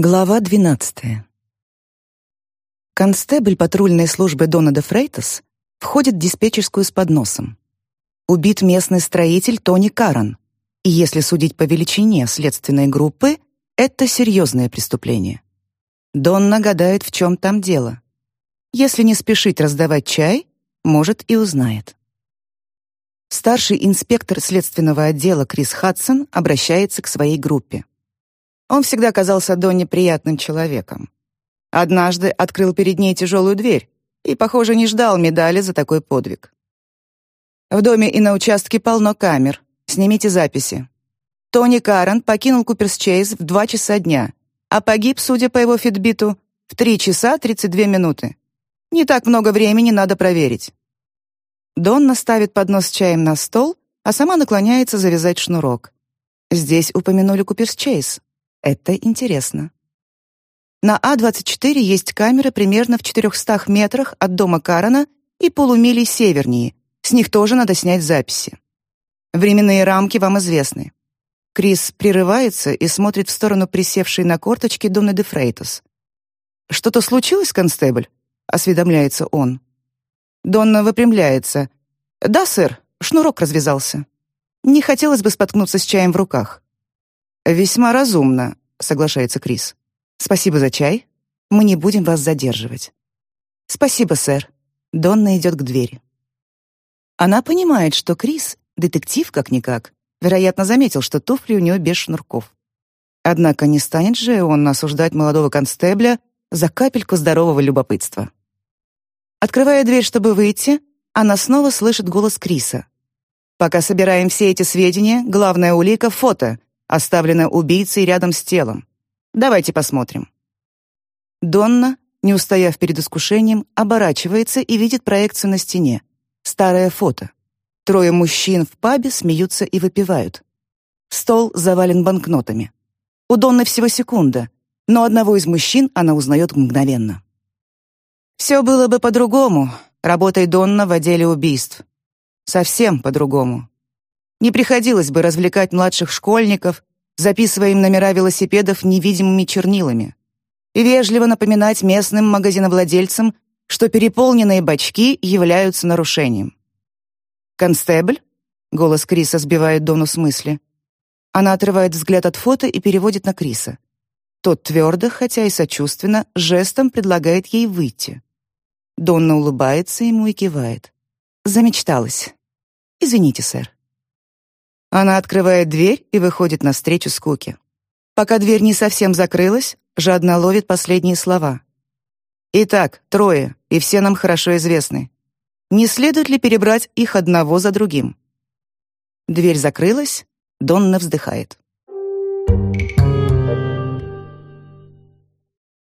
Глава 12. Констебль патрульной службы Дона де Фрейтас входит в диспетчерскую с подносом. Убит местный строитель Тони Каран, и если судить по величине следственной группы, это серьезное преступление. Донна гадает, в чем там дело. Если не спешить раздавать чай, может и узнает. Старший инспектор следственного отдела Крис Хадсон обращается к своей группе. Он всегда казался Донне приятным человеком. Однажды открыл перед ней тяжелую дверь и, похоже, не ждал медали за такой подвиг. В доме и на участке полно камер. Снимите записи. Тони Карен покинул Куперс-Чейз в 2 часа дня, а погиб, судя по его фитбиту, в 3 часа 32 минуты. Не так много времени, надо проверить. Донна ставит поднос с чаем на стол, а сама наклоняется завязать шнурок. Здесь упомянули Куперс-Чейз. Это интересно. На А-24 есть камеры примерно в 400 метрах от дома Карана и полумили севернее. С них тоже надо снять записи. Временные рамки вам известны. Крис прерывается и смотрит в сторону присевшей на корточки Донны де Фрейтус. «Что-то случилось, констебль?» — осведомляется он. Донна выпрямляется. «Да, сэр, шнурок развязался. Не хотелось бы споткнуться с чаем в руках». «Весьма разумно», — соглашается Крис. «Спасибо за чай. Мы не будем вас задерживать». «Спасибо, сэр». Донна идет к двери. Она понимает, что Крис — детектив как-никак. Вероятно, заметил, что туфли у него без шнурков. Однако не станет же он осуждать молодого констебля за капельку здорового любопытства. Открывая дверь, чтобы выйти, она снова слышит голос Криса. «Пока собираем все эти сведения, главная улика — фото, оставлена убийцей рядом с телом. Давайте посмотрим. Донна, не устояв перед искушением, оборачивается и видит проекцию на стене. Старое фото. Трое мужчин в пабе смеются и выпивают. Стол завален банкнотами. У Донны всего секунда, но одного из мужчин она узнает мгновенно. Все было бы по-другому, работай Донна в отделе убийств. Совсем по-другому. Не приходилось бы развлекать младших школьников, записывая им номера велосипедов невидимыми чернилами. И вежливо напоминать местным магазиновладельцам, что переполненные бачки являются нарушением. «Констебль?» — голос Криса сбивает Дону с мысли. Она отрывает взгляд от фото и переводит на Криса. Тот твердо, хотя и сочувственно, жестом предлагает ей выйти. Донна улыбается ему и кивает. Замечталась. «Извините, сэр». Она открывает дверь и выходит навстречу скуке. Пока дверь не совсем закрылась, жадно ловит последние слова. «Итак, трое, и все нам хорошо известны. Не следует ли перебрать их одного за другим?» Дверь закрылась, Донна вздыхает.